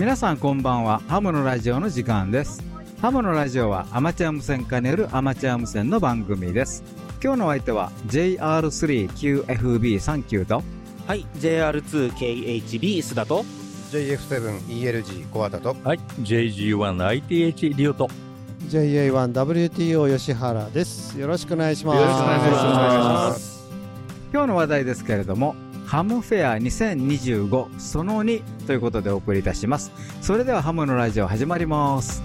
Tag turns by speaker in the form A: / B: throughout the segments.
A: 皆さんこんばんは。ハムのラジオの時間です。ハムのラジオはアマチュア無線化によるアマチュア無線の番組です。今日のお相手は JR3QFB39 と。
B: はい JR2KHB 須田と。
C: JF7ELG 小畑と。
D: はい JG1ITH リオと。
E: JA1WTO 吉原です。よろしくお願いします。
A: よろしくお願いします。今日の話題ですけれどもハムフェア2025その2ということでお送りいたします。それではハムのラジオ始まります。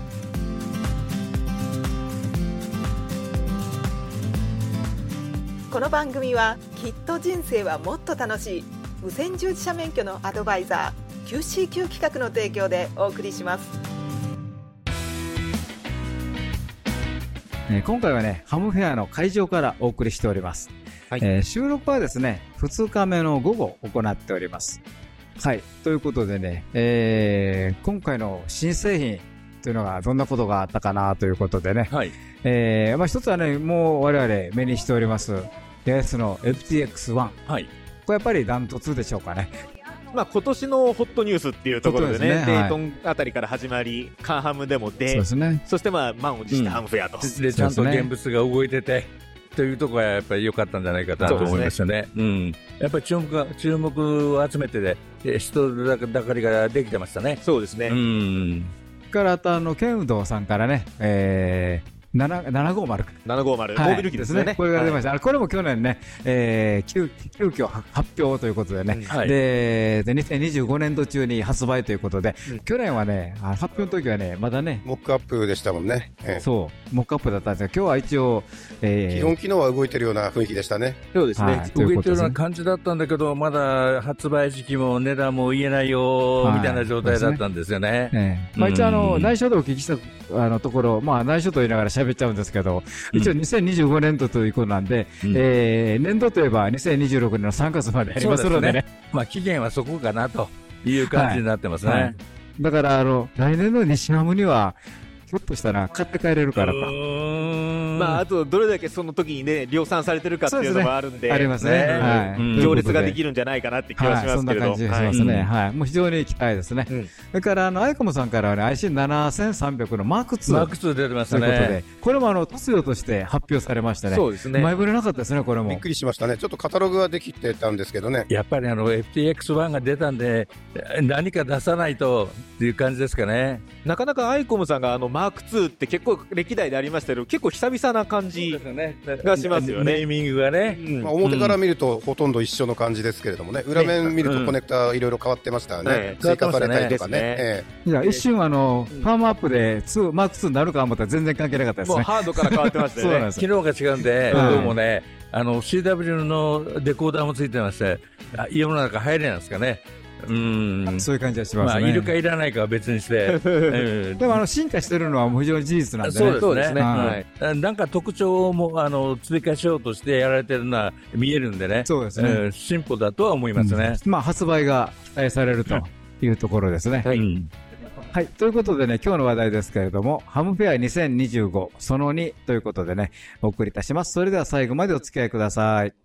F: この番組はきっと人生はもっと楽しい。無線従事者免許のアドバイザー QCQ 企画の提供でお送りします。
A: えー今回はね、ハムフェアの会場からお送りしております。
B: はい
A: えー収録はですね、2日目の午後行っております。はい。ということでね、えー今回の新製品というのがどんなことがあったかなということでね、
D: はい
A: えーまあ一つはね、もう我々目にしております、ヤスの FTX1。
D: はい
A: これやっぱりダントツでしょうかね。
B: まあ今年のホットニュースっていうところでね
A: ですねはい
B: デイトンあたりから始まりカンハムでも
A: そう
B: で
A: ですね。
B: そしてまあ満を持してハムフェアと、
D: でちゃんと現物が動いててというところがやっぱり良かったんじゃないかなと思いますよね。うん。やっぱり注目が注目を集めてで、え人だかりができてましたね。
B: そうですね、
D: うん。
A: からあとあの、ケンウドさんからね、えー、7 750
B: 750、
A: はい。
B: モビル機ですよね。
A: これが出ま
B: はい。
A: した。あこれも去年ね、えー、急急遽発表ということでね、
D: はい。
A: で、で、2025年度中に発売ということで、去年はね、あ発表の時はね、まだね、
C: モックアップでしたもんね、ええ。
A: そう、モックアップだったんですが、今日は一応、えー、
C: 基本機能は動いてるような雰囲気でしたね。
B: そうですね、
A: はい。
D: 動いてるような。感じだったんだけど、まだ発売時期も値段も言えないよ、
A: はい。
D: みたいな状態だったんですよね。
A: ええ。まあ、一応あの、
D: うん
A: 内緒でお聞きしたあのところ、まあ、内緒と言いながら喋っちゃうんですけど、一応2025年度ということなんで、
D: うん。
A: えー年度といえば2026年の3月までありますのでね。
D: まあ期限はそこかなという感じになってますね。
A: はい。だから、あの、来年の西ハムには、ひょっとしたら買って帰れるからと。
B: まああとどれだけその時にね量産されてるかっていうのもあるんで
A: ありますね。
D: ね
A: はい。
D: うん
B: 行列がで
A: る
B: きるんじゃないかなって気がし
A: はい、そんな感じがしますね。はい。もう非常に期待ですね。
B: うん
A: それから、あの、アイコムさんからはね、IC7300 のマーク2。
D: マーク2出てまし
A: ということで
D: たね。、
A: これもあの、突如として発表されましたね。
B: そうですね
A: 前触れなかったですね、これも。
C: びっくりしましたねちょっとカタログができてたんですけどね
D: やっぱりあの FTX1 が出たんで、え何か出さないとっていう感じですかね。
B: なかなかアイコムさんがあのマーク2って結構歴代でありましたけど結構久々な感じ
D: ね
B: がしますよね。
D: ネーミングがね。
B: うん。
C: まあ、表から見るとほとんど一緒の感じですけれどもね、裏面見るとコネクタいろいろ変わってましたよね、
B: はい
C: 追加されたりとかね、
A: いや、一瞬あの、ファームアップで2、マーク2になるか思ったら全然関係なかったですね。
B: もうハードから変わってましたよね。
D: 機能が違うんで、
A: はい
D: どうもね、あの CW のデコーダーもついてまして、あ世の中入れなんですかね。うん。
A: そういう感じがします
D: まあ、
A: ね。
D: いるかいらないかは別にして。うん
A: でもあの、進化してるのはもう非常に事実なんでね。
D: そうですね
A: はい
D: はいなんか特徴もあの追加しようとしてやられてるのは見えるんでね、
A: そうですね
D: ん進歩だとは思いますね。
A: うんまあ、発売が期待されるというところですね。
B: はい
D: うん
A: はい。ということでね、今日の話題ですけれども、ハムフェア2025その2ということでね、お送りいたします。それでは最後までお付き合いください。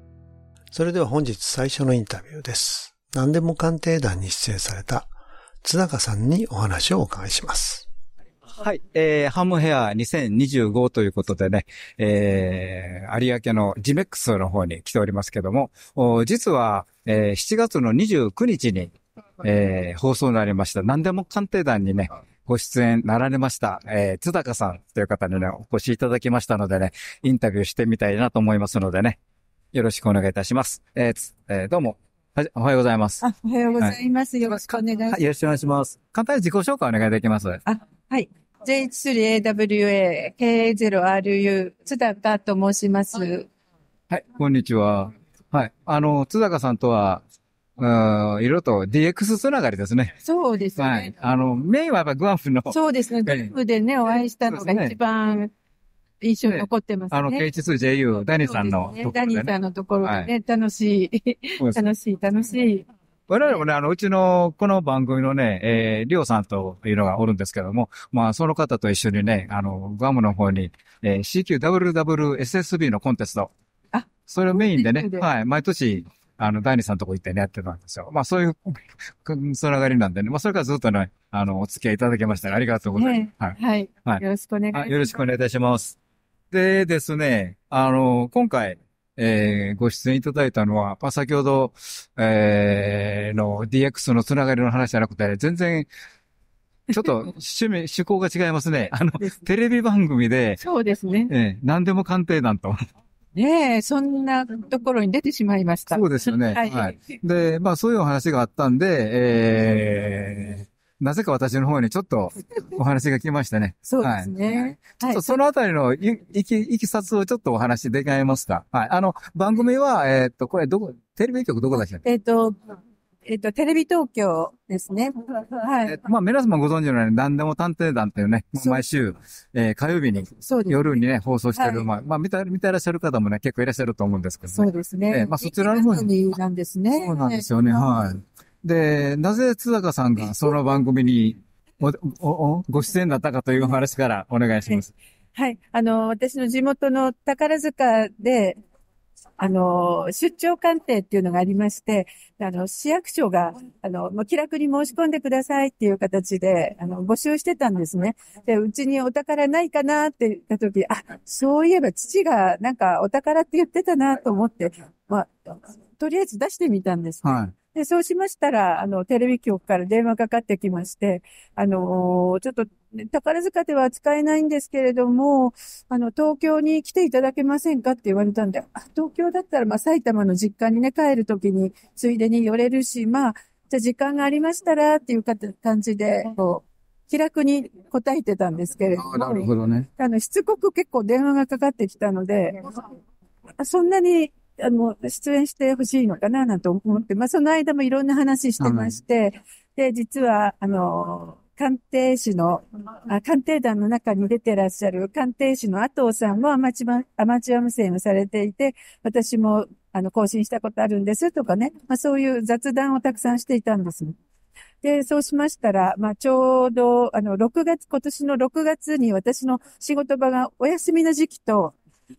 E: それでは本日最初のインタビューです。何でも鑑定団に出演された津中さんにお話をお伺いします。
A: はい。えー、ハムヘア2025ということでね、えー、有明のジメックスの方に来ておりますけども、実は、えー、7月の29日に、えー、放送になりました。何でも鑑定団にね、ご出演なられました、えー、津高さんという方にね、お越しいただきましたのでね、インタビューしてみたいなと思いますのでね、よろしくお願いいたします。えーつえーどうも、おはようございます。
G: あ、おはようございます。よろしくお願いしま
A: はい、よろしくお願いします。簡単に自己紹介お願いできます。
G: す。はい。J3AWA K0RU 津高と申します。
A: はい、こんにちは。はい。あの、津坂さんとは、うん、いろいろと DX つながりですね。
G: そうですね。
A: はい。あの、メインはやっぱグアムの、
G: そうですね。グアムでね、お会いしたのが一番印象に残ってますね。
A: あの、K2JU、ダニさんの
G: ねダニーさんのところで
A: は
G: ね、楽しい、楽しい、楽しい。
A: 我々もね、あの、うちの、この番組のね、えー、りょうさんというのがおるんですけども、まあ、その方と一緒にね、あの、グアムの方に、えー、CQWWSSB のコンテスト。
G: あ
A: それをメインでねはい、毎年、あの、ダニさんのとこ行ってね、やってたんですよ。まあ、そういう、つながりなんでね、まあ、それからずっとね、あの、お付き合いいただきましたね。ありがとうございます。はい。
G: はい。
A: はい
G: よろしくお願いします。
A: あよろしくお願いいたします。でですね、あの、今回、えー、ご出演いただいたのは、まあ、先ほど、えー、の DX のつながりの話じゃなくて、全然、ちょっと 趣味、趣向が違いますね。あの、テレビ番組で、
G: そうですね。
A: えー、何でも鑑定団と。
G: ねえ、そんなところに出てしまいました。
A: そうですよね。
G: はい
A: はい。で、まあそういうお話があったんで、えー、なぜか私の方にちょっと お話が来ましたね。
G: そうですね。はい
A: ちょっと。そのあたりのいいき、いきさつをちょっとお話できますかはい。あの、番組は、えーっと、これどこ、テレビ局どこだっけ？
G: えっと、えっと、テレビ東京ですね。はい。
A: えーまあ、皆様ご存知のように何でも探偵団っていうね、
G: そう
A: 毎週、えー火曜日に。夜にね、放送してる、
G: はい
A: まあ、まあ、見た、見てらっしゃる方もね、結構いらっしゃると思うんですけど、ね。
G: そうです
A: え
G: ね
A: え。まあそちらの方に
G: なんですね。
A: そうなんですよね、はい。で、なぜ津坂さんがその番組にお、お、お、ご出演だったかというお話からお願いします。
G: はい。あの、私の地元の宝塚で、あの、出張鑑定っていうのがありまして、あの、市役所が、あの、もう気楽に申し込んでくださいっていう形で、あの、募集してたんですね。で、うちにお宝ないかなって言った時、あ、そういえば父がなんかお宝って言ってたなと思って、まあ、とりあえず出してみたんです。
A: はい。
G: で、そうしましたら、あの、テレビ局から電話かかってきまして、あのーちょっと、ね宝塚では使えないんですけれども、あの、東京に来ていただけませんかって言われたんで、あ、東京だったら、まあ、埼玉の実家にね、帰るときに、ついでに寄れるし、まあ、じゃあ時間がありましたら、っていうか感じで、こう、気楽に答えてたんですけれども、
A: なるほどね。
G: あの、しつこく結構電話がかかってきたので、あそんなに、あの、出演してほしいのかな、なんて思って、まあ、その間もいろんな話してまして、で、実は、あの、鑑定士の、あ鑑定団の中に出てらっしゃる鑑定士の阿藤さんもアマチュアアマチュア無線をされていて、私も、あの、更新したことあるんですとかね、まあ、そういう雑談をたくさんしていたんです。で、そうしましたら、まあ、ちょうど、あの、6月、今年の6月に私の仕事場がお休みの時期と、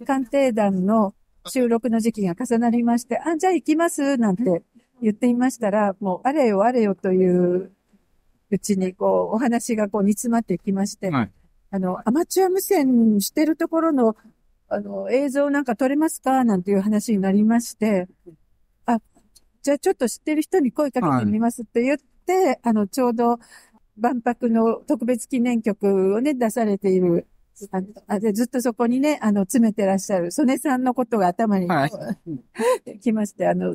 G: 鑑定団の収録の時期が重なりまして、あ、じゃあ行きます、なんて言っていましたら、もう、あれよあれよといううちに、こう、お話がこう煮詰まってきまして、
A: はい。
G: あの、アマチュア無線してるところの、あの、映像なんか撮れますかなんていう話になりまして、あ、じゃあちょっと知ってる人に声かけてみますって言って、あの、ちょうど、万博の特別記念曲をね、出されている、ああでずっとそこにね、あの、詰めてらっしゃる、曽根さんのことが頭に、
A: はい。
G: 来まして、あの、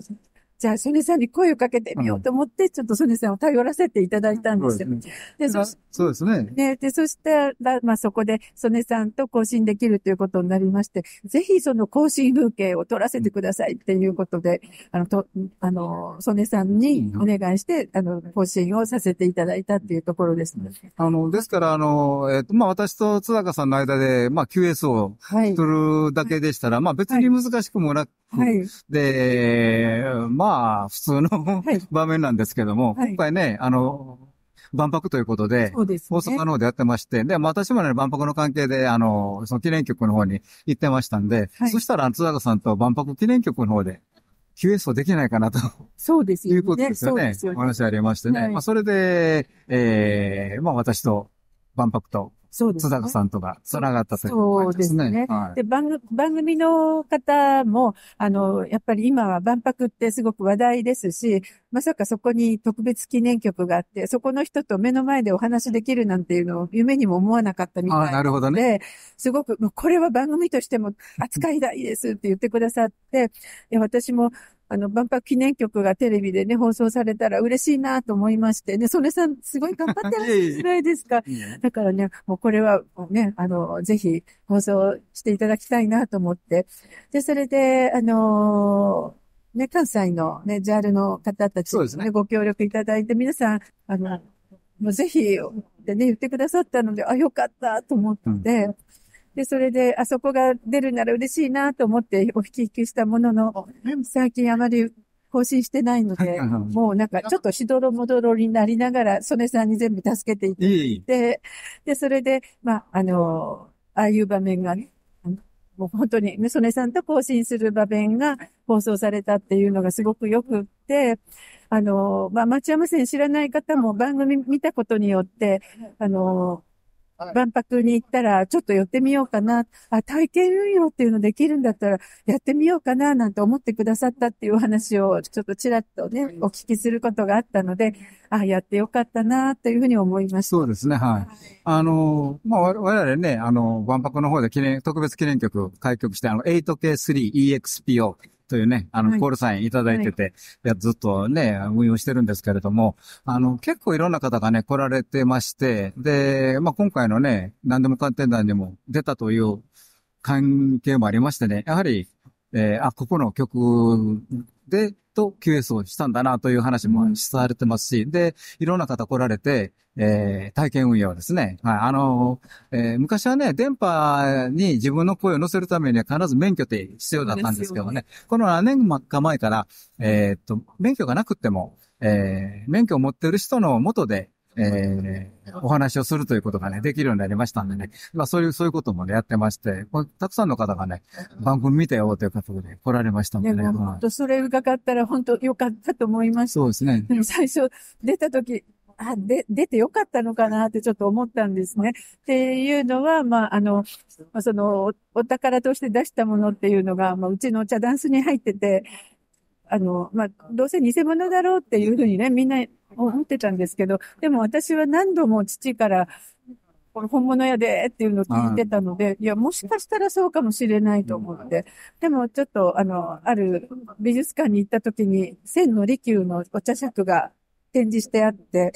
G: じゃあ、曽根さんに声をかけてみようと思って、ちょっと曽根さんを頼らせていただいたんですよ。で、そし
A: そうですね。
G: ね、で、そして、らまあ、そこで、曽根さんと更新できるということになりまして、ぜひその更新風景を撮らせてくださいっていうことで、あの、と、あの、曽根さんにお願いして、あの、更新をさせていただいたっていうところですね。
A: あの、ですから、あの、えっ、と、まあ、私と津坂さんの間で、まあ、QS を
G: はい。
A: 取るだけでしたら、まあ、別に難しくもなく、
G: はい。
A: で、まあ、普通の
G: はい
A: 場面なんですけども、
G: はい
A: 今回ね、あの、万博ということで、
G: そうですね。
A: 大阪の方でやってまして、で、まあ私もね、万博の関係で、あの、その記念局の方に行ってましたんで、
G: はい
A: そしたら、津坂さんと万博記念局の方で、QS をできないかなと
G: そうですよね。
A: いうことですよね。
G: よね。
A: お話ありましてね。
G: はい
A: まあそれで、ええまあ私と万博と
G: そうですね。
A: 津坂さんとが繋がったという
G: そう
A: 感じ
G: ですね。
A: はい。
G: で、番組、番組の方も、あの、やっぱり今は万博ってすごく話題ですし、まさかそこに特別記念局があって、そこの人と目の前でお話できるなんていうのを夢にも思わなかったみたい
A: ああ、なるほどね。
G: で、すごく、もうこれは番組としても扱いたいですって言ってくださって、で私も、あの、万博記念局がテレビでね、放送されたら嬉しいなと思いまして、ね、曽根さん、すごい頑張ってらっしゃるじゃないですか。だからね、もうこれはね、あの、ぜひ放送していただきたいなと思って。で、それで、あのね、関西のね、ジャールの方たちに、ね、ご協力いただいて、皆さん、あの、もうぜひ、ってね、言ってくださったので、あ、よかったと思って、うん、で、それで、あそこが出るなら嬉しいなと思ってお引き受けしたものの、最近あまり更新してないので、もうなんかちょっとしどろもどろになりながら、曽根さんに全部助けていってで、それで、まあ、あの、ああいう場面がね、もう本当に、曽根さんと更新する場面が放送されたっていうのがすごくよくって、あの、まあ、町山線知らない方も番組見たことによって、あの、万博に行ったら、ちょっと寄ってみようかな。あ、体験運用っていうのできるんだったら、やってみようかな、なんて思ってくださったっていう話を、ちょっとちらっとね、お聞きすることがあったので、あ、やってよかったな、というふうに思いました。
A: そうですね、はい。あの、まあ、我々ね、あの、万博の方で記念、特別記念曲開局して、あの、8K3EXPO というね、あの、コールサインいただいてて、はい、ずっとね、運用してるんですけれども、あの、結構いろんな方がね、来られてまして、で、まあ、今回のね、何でも鑑定団にも出たという関係もありましてね、やはり、えー、あ、ここの曲で、と QS をしたんだなという話もされてますし、で、いろんな方来られて、えー、体験運用ですね。はい。あの、えー、昔はね、電波に自分の声を乗せるためには必ず免許って必要だったんですけどね。ねこの何年か前から、えー、っと、免許がなくても、えー、免許を持ってる人の元で、えー、お話をするということがね、できるようになりましたんでね。まあそういう、そういうこともね、やってまして、たくさんの方がね、番組見たよということで来られましたのでね。
G: でも、本当それ伺ったら本当良かったと思いました。
A: そうですね。
G: 最初出た時、あ、で、出てよかったのかなってちょっと思ったんですね。っていうのは、まあ、あの、まあ、その、お宝として出したものっていうのが、まあ、うちのお茶ダンスに入ってて、あの、まあ、どうせ偽物だろうっていうふうにね、みんな思ってたんですけど、でも私は何度も父から、これ本物やでっていうのを聞いてたので、いや、もしかしたらそうかもしれないと思って。でもちょっと、あの、ある美術館に行った時に、千の利休のお茶杓が展示してあって、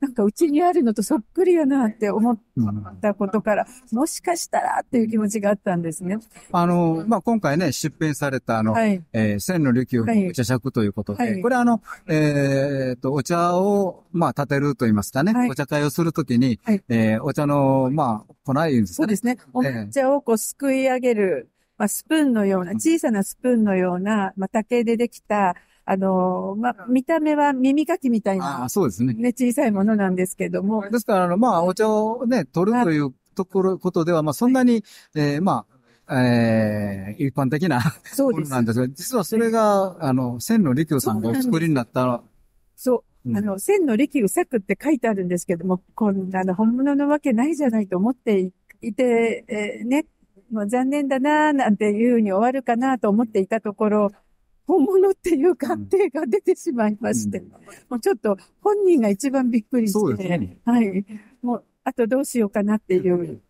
G: なんかうちにあるのとそっくりやなって思ったことから、もしかしたらっていう気持ちがあったんですね。
A: あの、まあ、今回ね、出品されたあの、はい、えー、千の琉球お茶杓とい。うことで、はい、これあの、えー、と、お茶を、まあ、立てると言いますかね、はい、お茶会をするときに、はい、えー、お茶の、まあ、粉いうんですかね。
G: そうですね。お茶をこう、すくい上げる、まあ、スプーンのような、小さなスプーンのような、まあ、竹でできた、あの、まあ、見た目は耳かきみたいな。
A: あそうですね。
G: ね、小さいものなんですけども。
A: ですから、あの、まあ、お茶をね、取るというところ、ことでは、まあ、そんなに、えー、まあ、えー、一般的なそうです。なんですが、実はそれが、あの、千の利休さんがお作りになった
G: そう。あの、千の利休作って書いてあるんですけども、こんなの本物のわけないじゃないと思っていて、えー、ね、もう残念だななんていうふうに終わるかなと思っていたところ、本物っていう鑑定が出てしまいまして、うん、もうちょっと本人が一番びっくりして、そうですね、はい。もう、あとどうしようかなっていう、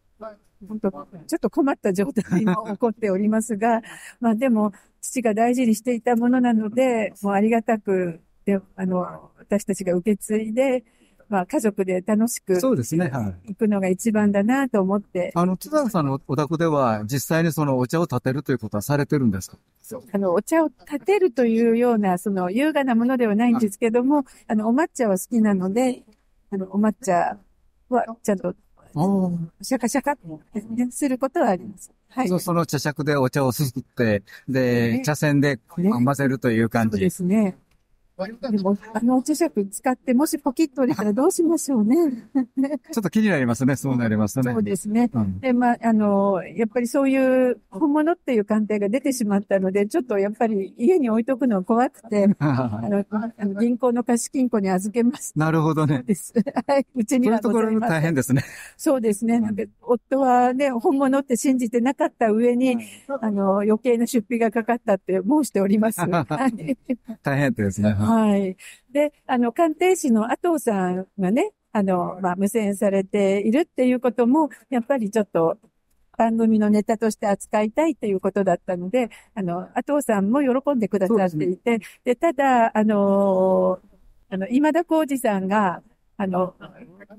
G: 本当、ちょっと困った状態が起こっておりますが、まあでも、父が大事にしていたものなので、もうありがたく、で、あの、私たちが受け継いで、まあ、家族で楽しく。
A: そうですね。は
G: い。行くのが一番だなと思って。
A: あの、津田さんのお宅では、実際にそのお茶を立てるということはされてるんですか？
G: あの、お茶を立てるというような、その、優雅なものではないんですけども、あの、お抹茶は好きなので、あの、お抹茶は、ちゃんと、シャカシャカすることはあります。
A: はい。その茶杓でお茶をすすって、で、茶筅で混ぜるという感じ。
G: そうですね。でも、あの磁石使って、もしポキッと折れたらどうしましょうね。
A: ちょっと気になりますね、そうなりますとね。
G: そうですね。うん、で、まあ、あの、やっぱりそういう本物っていう鑑定が出てしまったので、ちょっとやっぱり家に置いとくのは怖くて、あの、あの銀行の貸金庫に預けます。
A: なるほどね。
G: です。はい。うちには
A: そういうところ大変ですね。
G: そうですね。なんで、夫はね、本物って信じてなかった上に、あの、余計な出費がかかったって申しております。は
A: い。大変ですね。
G: はい。で、あの、鑑定士の阿藤さんがね、あの、まあ、無線されているっていうことも、やっぱりちょっと、番組のネタとして扱いたいということだったので、あの、阿藤さんも喜んでくださっていて、で、ね、ただ、あの、あの、今田耕司さんが、あの、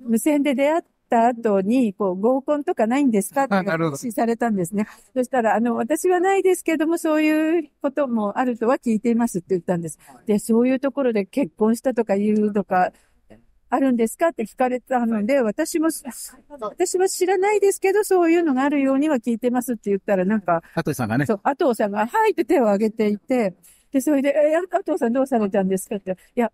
G: 無線で出会っった後に、こう、合コンとかないんですか？って話されたんですね。そしたら、あの、私はないですけども、そういうこともあるとは聞いていますって言ったんです。で、そういうところで結婚したとか言うとか、あるんですか？って聞かれたので、私も、私は知らないですけど、そういうのがあるようには聞いてますって言ったら、なんか、
A: 加藤さんがね。
G: そう、加藤さんが、はいって手を挙げていて、で、それで、え、加藤さんどうされたんですか？って、いや、わ、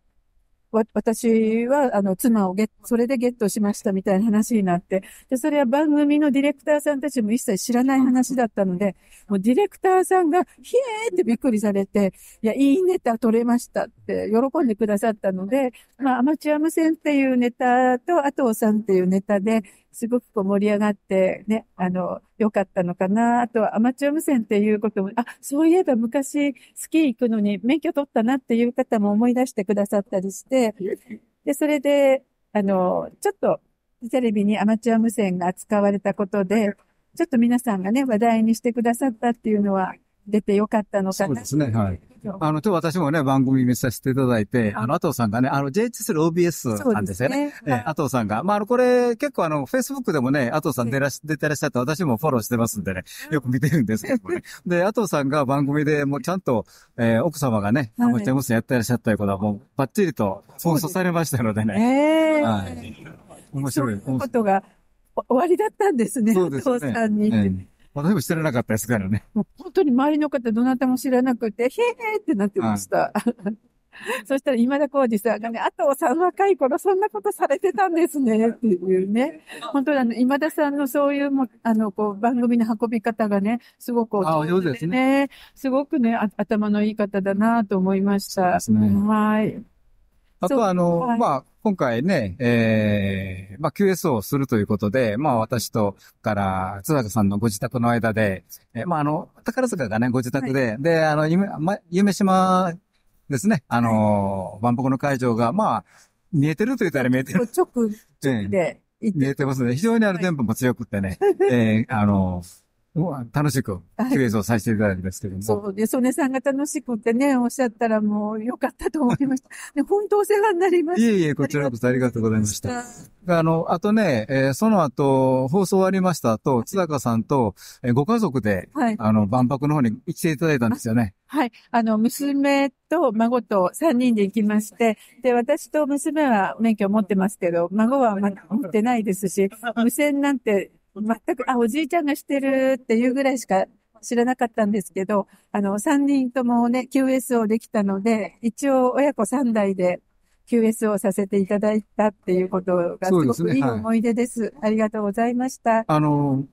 G: 私は、あの、妻をゲット、それでゲットしましたみたいな話になって、で、それは番組のディレクターさんたちも一切知らない話だったので、もうディレクターさんが、ひえーってびっくりされて、いや、いいネタ取れましたって喜んでくださったので、まあ、アマチュア無線っていうネタと、あとおさんっていうネタで、すごくこう盛り上がってね、あの、良かったのかな。あとはアマチュア無線っていうことも、あ、そういえば昔スキー行くのに免許取ったなっていう方も思い出してくださったりして、で、それで、あの、ちょっとテレビにアマチュア無線が使われたことで、ちょっと皆さんがね、話題にしてくださったっていうのは出てよかったのかな。
A: そうですね、はい。あの、今日私もね、番組見させていただいて、あの、佐藤さんがね、あの、JH3OBS なんですよね。ねはい、藤さんが。まあ、あの、これ、結構あの、Facebook でもね、佐藤さん出らし、出てらっしゃって私もフォローしてますんでね、よく見てるんですけどね。で、佐藤さんが番組でもうちゃんと、えー、奥様がね、アマチュア無線やってらっしゃったいうことはもう、バッチリと放送されましたのでね。
G: え
A: ー、はい。面白い。
G: そういうことが終わりだったんですね。そうですね。さんに。えー
A: 私も知らなかったですからね。
G: もう本当に周りの方どなたも知らなくて、へーってなってました。そしたら今田耕司さんがね、あとさん若い頃そんなことされてたんですね、っていうね。本当にあの、今田さんのそういうも、あの、こう、番組の運び方がね、すごく
A: お上手ですね。
G: すごくね、頭のいい方だなと思いました。
A: そうですね。
G: はい。
A: あとは、あの、はい、まあ、今回ね、ええー、まあ、QS をするということで、まあ、私とから、津坂さんのご自宅の間で、えー、まあ、あの、宝塚がね、ご自宅で、はい、で、あの、夢、ま、夢島ですね、あの、はい、万博の会場が、まあ、見えてると言ったら見えてる。
G: 直で、
A: 見えてますね。非常にあの、電波も強くってね、ええー、あの、楽しく、クイズをさせていただいたんですけども。
G: そう。で、曽根さんが楽しくってね、おっしゃったらもうよかったと思いました。で、本当お世話になりました。
A: いえいえ、こちらこそありがとうございました。あの、あとね、えー、その後、放送終わりました後、津坂さんと、えー、ご家族で、はい、あの、万博の方に来ていただいたんですよね。
G: はい。あの、娘と孫と3人で行きまして、で、私と娘は免許を持ってますけど、孫はまだ持ってないですし、無線なんて全く、あ、おじいちゃんがしてるっていうぐらいしか知らなかったんですけど、あの、3人ともね、QS をできたので、一応親子3代で QS をさせていただいたっていうことがすごくいい思い出です。ですねはい、ありがとうございました。
A: あの、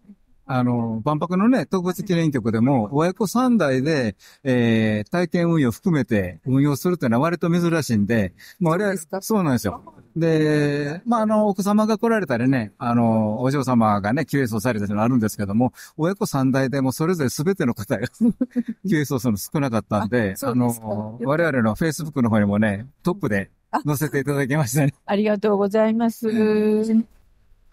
A: あの、万博のね、特別記念局でも、親子3代で、えー、体験運用含めて運用するっていうのは割と珍しいんで、もうあれは、そうなんですよ。で、まあ、あの、奥様が来られたりね、あの、お嬢様がね、QS をされたりのあるんですけども、親子3代でもそれぞれ全ての方が QS をするの少なかったんで、あの、我々の Facebook の方にもね、トップで載せていただきましたね。
G: ありがとうございます。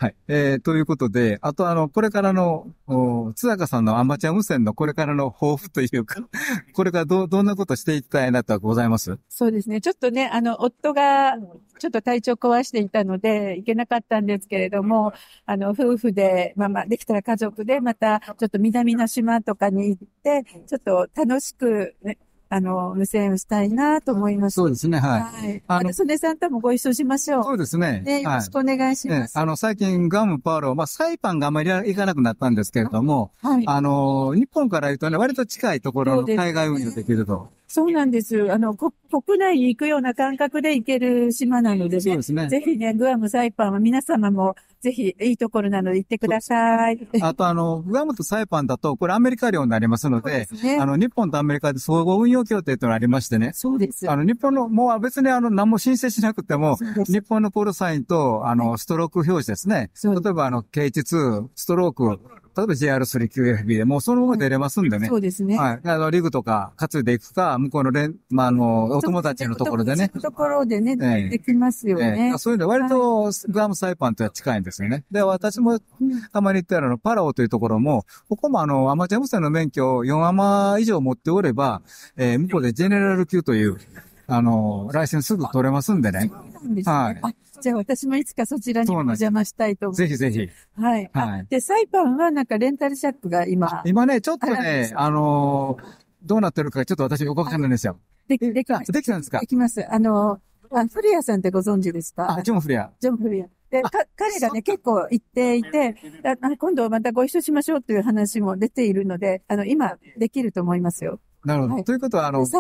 A: はい。えー、ということで、あとあの、これからの、お津坂さんのアマチュア無線のこれからの抱負というか、これからど、どんなことしていきたいなとはございます？
G: そうですね。ちょっとね、あの、夫が、ちょっと体調壊していたので、行けなかったんですけれども、あの、夫婦で、まあまあ、できたら家族で、また、ちょっと南の島とかに行って、ちょっと楽しく、ね、あの、無線をしたいなと思います。
A: そうですね、はい。
G: はい。あの、曽根さんともご一緒しましょう。
A: そうですね。
G: ね、よろしくお願いします。
A: ね、あの、最近ガムパーロ、まあ、サイパンがあんまり行かなくなったんですけれども、はい。あの、日本から言うとね、割と近いところの海外運用できると。
G: そうなんです。あの、国内に行くような感覚で行ける島なのでね。そうですね。ぜひね、グアム、サイパンは皆様もぜひいいところなので行ってください。
A: あとあの、グアムとサイパンだと、これアメリカ領になりますので、でね、あの、日本とアメリカで総合運用協定というのがありましてね。
G: そうです。
A: あの、日本の、もう別にあの、何も申請しなくても、日本のコールサインと、あの、ストローク表示ですね。例えばあの、K12、ストローク、例えば JR3QFB でもうそのまま出れますんでね。
G: そうですね。
A: はい。あの、リグとか担いでいくか、向こうのレン、まあ、あの、お友達のところでね。
G: ところでね、えできますよね。
A: えそういうの割と、グアムサイパンとは近いんですよね。で、私もたまに言ったら、の、パラオというところも、ここもあの、アマチュア無線の免許を4アマ以上持っておれば、えー、向こうでジェネラル級という、あの、来週すぐ取れますんでね。はい。
G: あ、じゃあ私もいつかそちらにお邪魔したいと思います。
A: ぜひぜひ。
G: はい。
A: はい。
G: で、サイパンはなんかレンタルシャックが今。
A: 今ね、ちょっとね、あのどうなってるかちょっと私よくわかんないんですよ。
G: でき、できます。
A: できたんですか？
G: できます。あの、あフレアさんってご存知ですか？
A: あ、ジョン・フレア。
G: ジョン・フレア。で、か、彼がね、結構言っていて、あ今度またご一緒しましょうという話も出ているので、あの、今、できると思いますよ。
A: なるほど。
G: はい
A: ということは、あの、
G: サ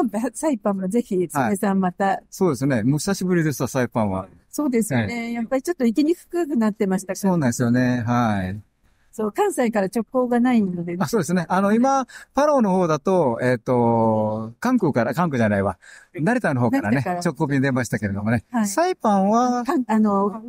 G: イパン、もぜひ、つめさんまた、
A: そうですね。もう久しぶりですわ、サイパンは。
G: そうですよね。やっぱりちょっと行きにくくなってましたから。
A: そうなんですよね。はい。
G: そう、関西から直行がないので、
A: あ、そうですね。あの、今、パローの方だと、えっ、と、関空から、関空じゃないわ。成田の方からね
G: から、
A: 直行便出ましたけれどもね。
G: はい
A: サイパンは、
G: あの、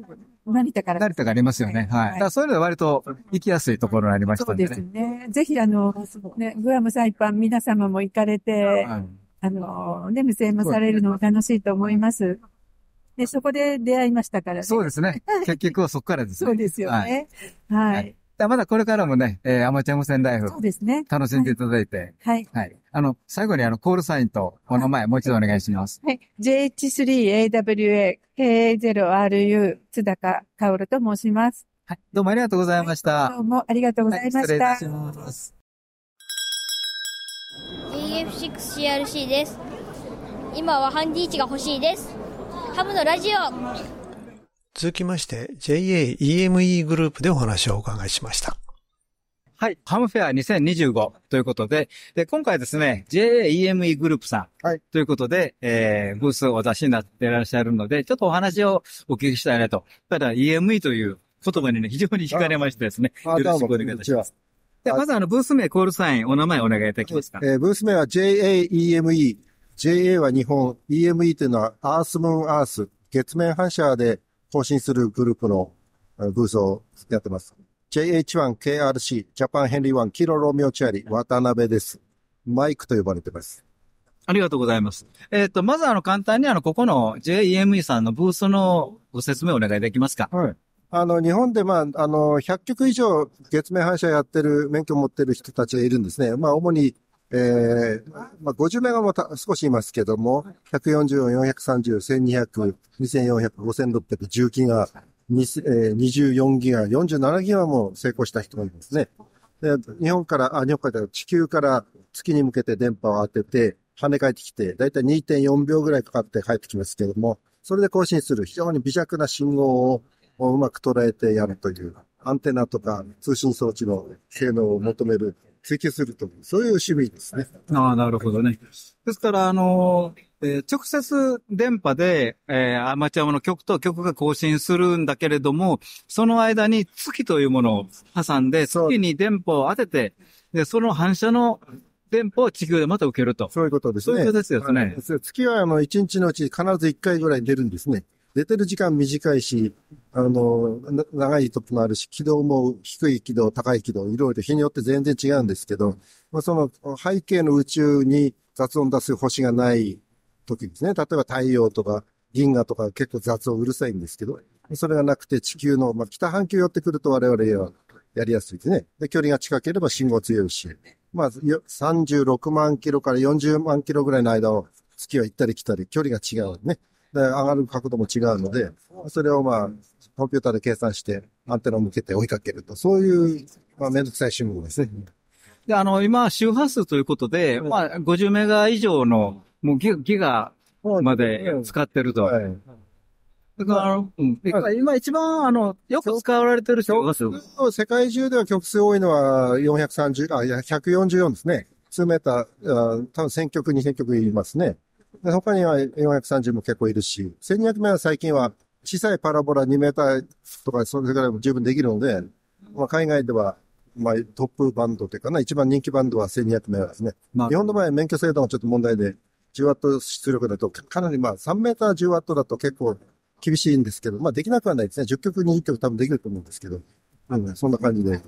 G: 成田から。
A: 成田がありますよね。はい。だからそういうので割と行きやすいところになりまし
G: そうです
A: ね。
G: ね。ぜひ、あの、ね、グアムサイパン皆様も行かれて、
A: はい
G: あの、ね、無線もされるのも楽しいと思います。で、そこで出会いましたからね。
A: そうですね。結局はそこからですね。
G: そうですよ
A: はい。
G: ね。はい。
A: だからまだこれからもね、えーアマチュア無線ライフ
G: そうですね。
A: 楽しんでいただいて、
G: はい。
A: はい。あの、最後にあの、コールサインとお名前もう一度お願いします。
G: はい。JH3AWA K0RU 津高薫と申します。
A: はい。どうもありがとうございました。
G: どうもありがとうございました。
A: はい失礼いたします。
H: AF6CRC です今はハンディ位置が欲しいですハムのラジオ
E: 続きまして、JAEME グループでお話をお伺いしました。
A: はい。ハムフェア2025ということで、で、今回ですね、JAEME グループさん。
C: はい。
A: ということで、えー、ブースをお出しになっていらっしゃるので、ちょっとお話をお聞きしたいなと。ただ、EME という言葉にね、非常に惹かれましてですね。
I: あ
A: よろしくお願いいたします。で、まずあの、ブース名、コールサイン、お名前お願いいたしますか？
I: えーブース名は JAEME。JA は日本、EME というのはアースムーンアース、月面反射で更新するグループのえーブースをやってます。JH1KRC、ジャパンヘンリー1、キロロミオチャリ、渡辺です。マイクと呼ばれてます。
A: ありがとうございます。えっ、と、まずあの、簡単にあの、ここの JEME さんのブースのご説明お願いできますか？
I: はい。あの、日本で、まあ、あの、100曲以上月面反射やってる、免許を持ってる人たちがいるんですね。まあ、主に、えー、まあ、50メガもた少しいますけども、144、430、1200、2400、5600、10ギガ、20えー24ギガ、47ギガも成功した人がいますね。で日本から、あ、日本から地球から月に向けて電波を当てて、跳ね返ってきて、だいたい2.4秒ぐらいかかって帰ってきますけども、それで更新する非常に微弱な信号をうまく捉えてやるという、アンテナとか通信装置の性能を求める、追求するという、そういう趣味ですね。
A: ああ、なるほどね。ですから、あの、えー直接電波で、えーアマチュアの曲と曲が更新するんだけれども、その間に月というものを挟んで、月に電波を当てて、で、その反射の電波を地球でまた受けると。
I: そういうことですね。
A: そういうことですよね。
I: はい月はあの1日のうち必ず1回ぐらい出るんですね。出てる時間短いし、あの、長い時もあるし、軌道も低い軌道、高い軌道、いろいろ日によって全然違うんですけど、まあ、その背景の宇宙に雑音出す星がない時ですね。例えば太陽とか銀河とか結構雑音うるさいんですけど、それがなくて地球の、まあ、北半球寄ってくると我々はやりやすいですね。で、距離が近ければ信号強いし、まあ、36万キロから40万キロぐらいの間を月は行ったり来たり、距離が違うね。で、上がる角度も違うので、それをまあ、コンピューターで計算して、アンテナを向けて追いかけると、そういう、まあ、めんどくさい趣味ですね。
A: で、あの、今、周波数ということで、まあ、50メガ以上の、もうギギガまで使ってると。だから、うんで今一番、あの、よく使われてる周波数。
I: 世界中では曲数多いのは430、あ、いや、144ですね。数メーター、あ多分1000曲、2000曲いますね。で他には430も結構いるし、1200名は最近は小さいパラボラ2メーターとかそれぐらいも十分できるので、まあ、海外では、まあ、トップバンドというかな、一番人気バンドは1200名ですね。日本の場合免許制度がちょっと問題で、10ワット出力だとかなりまあ3メーター10ワットだと結構厳しいんですけど、まあできなくはないですね。10曲20曲多分できると思うんですけど、うん、そんな感じで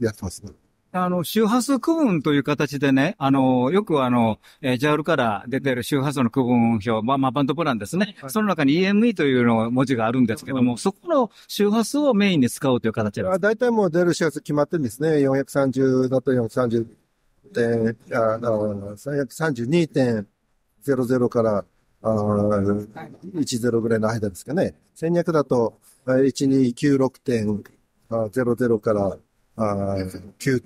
I: やってますね。
A: あの、周波数区分という形でね、あの、よくあの、えー JAL から出てる周波数の区分表、まあ、まあ、バンドプランですね。その中に EME というの文字があるんですけども、そこの周波数をメインに使うという形です。
I: あ大体もう出る周波数決まってるんですね。430だと430で、ああ32.00からあー10ぐらいの間ですかね。1200だと、あ1296.00からあー9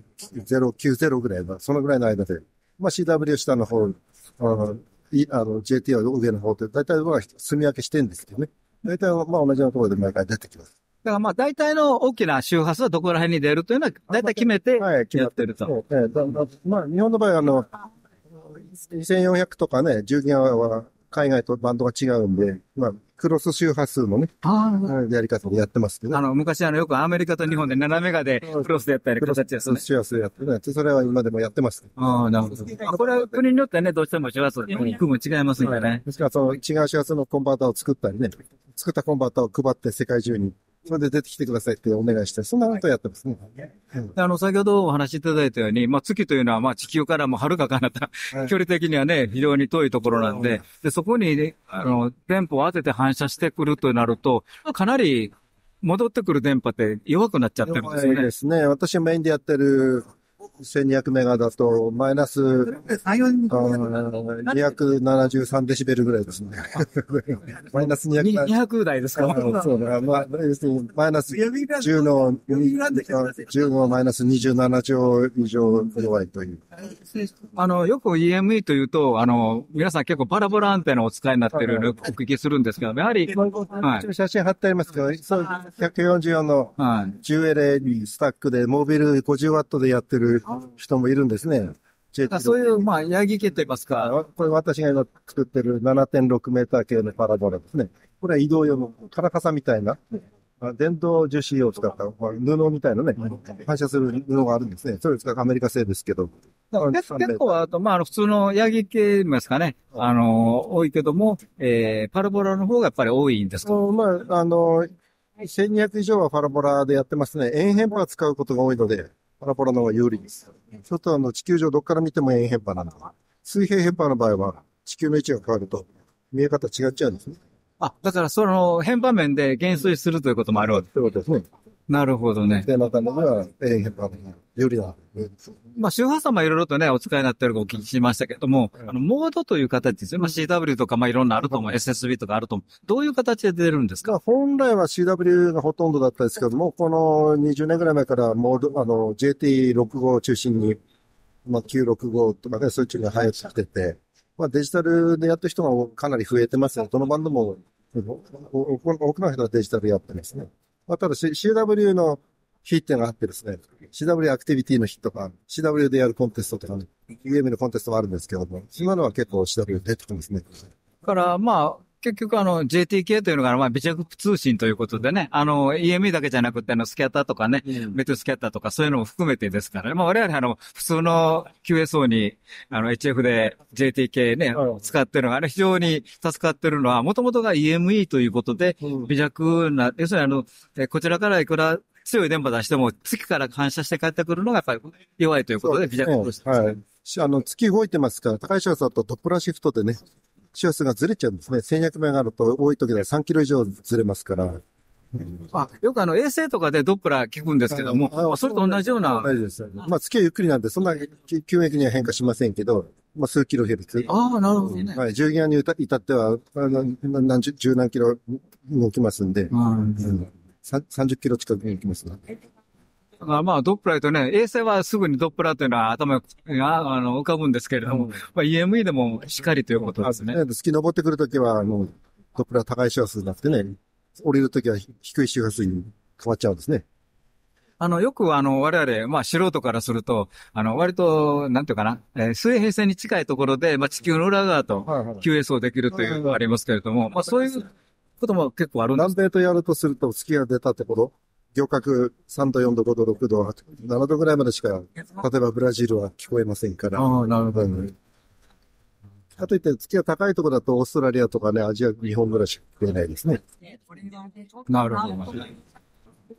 I: 090ぐらいの、そのぐらいの間で、まあ CW 下の方、あーいあの JT は上の方って、大体は住み分けしてるんですけどね。大体はまあ同じようなところで毎回出てきます。
A: だからまあ大体の大きな周波数はどこら辺に出るというのは大体決めてやってると。
I: そうええだだまあ、日本の場合は、あの、2400とかね、10ギガは海外とバンドが違うんで、まあ、クロス周波数のね、やり方でやってますけど。
A: あの、昔あの、よくアメリカと日本で7メガでクロスでやったり形ですね。
I: 周波数やってね。それは今でもやってます。
A: ああ、なるほど。これは国によってね、どうしても周波数、区も違いますんでね。
I: ですから、その違う周波数のコンバーターを作ったりね、作ったコンバーターを配って世界中に、それで出てきてくださいってお願いして、そんなことやってますね。
A: あの、先ほどお話しいただいたように、まあ、月というのは、まあ、地球からも遥か彼方、距離的にはね、非常に遠いところなんで、で、そこに、ね、あの、電波を当てて反射してくるとなると、かなり戻ってくる電波って弱くなっちゃってるんですよね。
I: ですね。私メインでやってる1200メガだと、マイナス、273デシベルぐらいですね。マイナス200
A: 200台ですか？
I: そうだ、まあ、要するにマイナス10の、10のマイナス27乗以上弱いという。
A: あの、よく EME というと、あの、皆さん結構パラボラアンテナをお使いになっているのをお聞きするんですけど、やはり、
I: はい、写真貼ってありますけど、そう144の10エレにスタックで、モビル50ワットでやってる人もいるんですね。
A: そういう、まあ、ヤギ系と言いますか。
I: これ私が今作ってる7.6メーター系のパラボラですね。これは移動用のカラカサみたいな、電動樹脂を使った布みたいなね、反射する布があるんですね。それを使うアメリカ製ですけど。
A: 結構、あと、まあ、普通のヤギ系ですかね。あの、多いけども、えー、パラボラの方がやっぱり多いんですか？
I: まあ、あの、1200以上はパラボラでやってますね。円変波を使うことが多いので、パラボラの方が有利です。ちょっとあの、地球上どっから見ても円変波なんで。水平変波の場合は、地球の位置が変わると、見え方違っちゃうんですね。
A: あ、だからその変波面で減衰するということもあるわけ
I: そういうことですね。
A: なるほどね。
I: で、またのは、円変波の有利な。
A: まあ、周波数もいろいろとね、お使いになってるかお聞きしましたけども、あの、モードという形ですよ。まあ、CW とか、まあ、いろんなあると思う。SSB とかあると思う。どういう形で出るんですか？
I: 本来は CW がほとんどだったんですけども、この20年ぐらい前からモード、あの、JT65 を中心に、まあ、965とかね、そういうのが流行ってきてて、まあ、デジタルでやってる人がかなり増えてますね。どのバンドも、多くの人はデジタルやってますね。まあ、ただ CW の日っていうのがあってですね、CW アクティビティの日とか、CW でやるコンテストとかね、UM のコンテストもあるんですけども、今のは結構 CW 出てきますね。
A: から、まあ、結局あの JTK というのが、まあ、微弱通信ということでね、あの EME だけじゃなくて、あのスキャッターとかね、メトスキャッターとかそういうのも含めてですからね、まあ我々あの、普通の QSO に、あの HF で JTK ね、使ってるのが、ね、非常に助かってるのは、もともとが EME ということで、微弱な、要するにあの、こちらからいくら強い電波出しても、月から反射して帰ってくるのがやっぱり弱いということで、微弱通信。
I: はい。あの、月動いてますから、高い周波数だとドップラーシフトでね、周波数がずれちゃうんですね。1200メガあると多い時では3キロ以上ずれますから。
A: あ、よくあの衛星とかでドップラー聞くんですけども、それと同じような。
I: 同じです。まあ月はゆっくりなんで、そんな急激には変化しませんけど、まあ数キロヘルツ。
A: ああ、なるほどね。
I: はい。10ギガに至っては、何十、十何キロ動きますんで、うん、30キロ近く動きます、ね。
A: まあ、ドップラーとね、衛星はすぐにドップラーというのは頭があの浮かぶんですけれども、うん、まあ、EME でもしっかりということですね。
I: 月登ってくるときは、あの、ドップラー高い周波数になってね、降りるときは低い周波数に変わっちゃうんですね。
A: あの、よくあの、我々、まあ素人からすると、あの、割と、なんていうかな、えー、水平線に近いところで、まあ地球の裏側と QS できるというのがありますけれども、まあそういうことも結構あるんです
I: 南米とやるとすると月が出たところ、行角3度、4度、5度、6度、7度ぐらいまでしか、例えばブラジルは聞こえませんから。
A: ああ、なるほど、ね。
I: かといって月が高いところだとオーストラリアとかね、アジア、日本ぐらいしか聞こえないですね。
A: なるほど。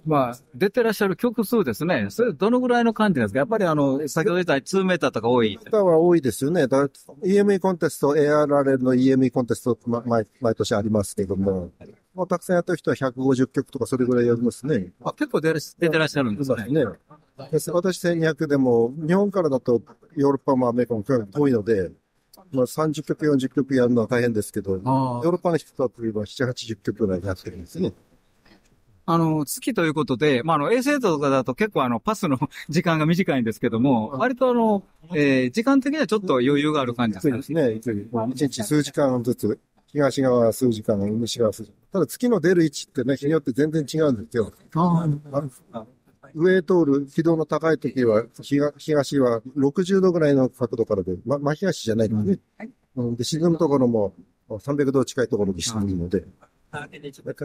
A: まあ、出てらっしゃる曲数ですね。それどのぐらいの感じですか？やっぱりあの、先ほど言った2メーターとか多い。
I: メーターは多いですよね。だ EME コンテスト、ARRL の EME コンテスト、ま、毎毎年ありますけども、もうたくさんやってる人は150曲とかそれぐらいやりますね。
A: あ、結構出出てらっしゃるんですね。
I: ね。私1200でも、日本からだとヨーロッパもアメリカも遠いので、まあ30曲、40曲やるのは大変ですけど、ヨーロッパの人だというのは7、80曲ぐらいやってるんですね。
A: あの、月ということで、まあ、あの、衛星とかだと結構あの、パスの 時間が短いんですけども、割とあの、えー、時間的にはちょっと余裕がある感じです
I: ね。ですね。一日数時間ずつ、東側は数時間、西側は数時間。ただ月の出る位置ってね、日によって全然違うんですよ。上通る軌道の高い時は、東は60度ぐらいの角度からで、ま、真東じゃないですね。うん、で、沈むところも300度近いところに沈むので、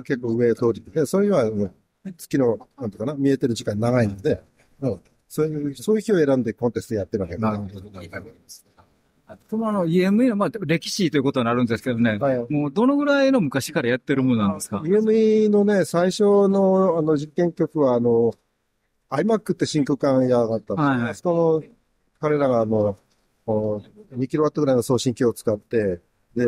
I: 結構上通りで、そういうのは、月の、なんとかな、見えてる時間長いので、うん、そういう、そういう日を選んでコンテストやってるわけなるほど。
A: そのあの EME の、まあ、歴史ということになるんですけどね、はい、もうどのぐらいの昔からやってるものなんですか
I: ?EME のね、最初のあの実験曲は、あの、iMac って真空管屋があったんです、はいはい、そこの、彼らがあの、2キロワットぐらいの送信機を使って、で、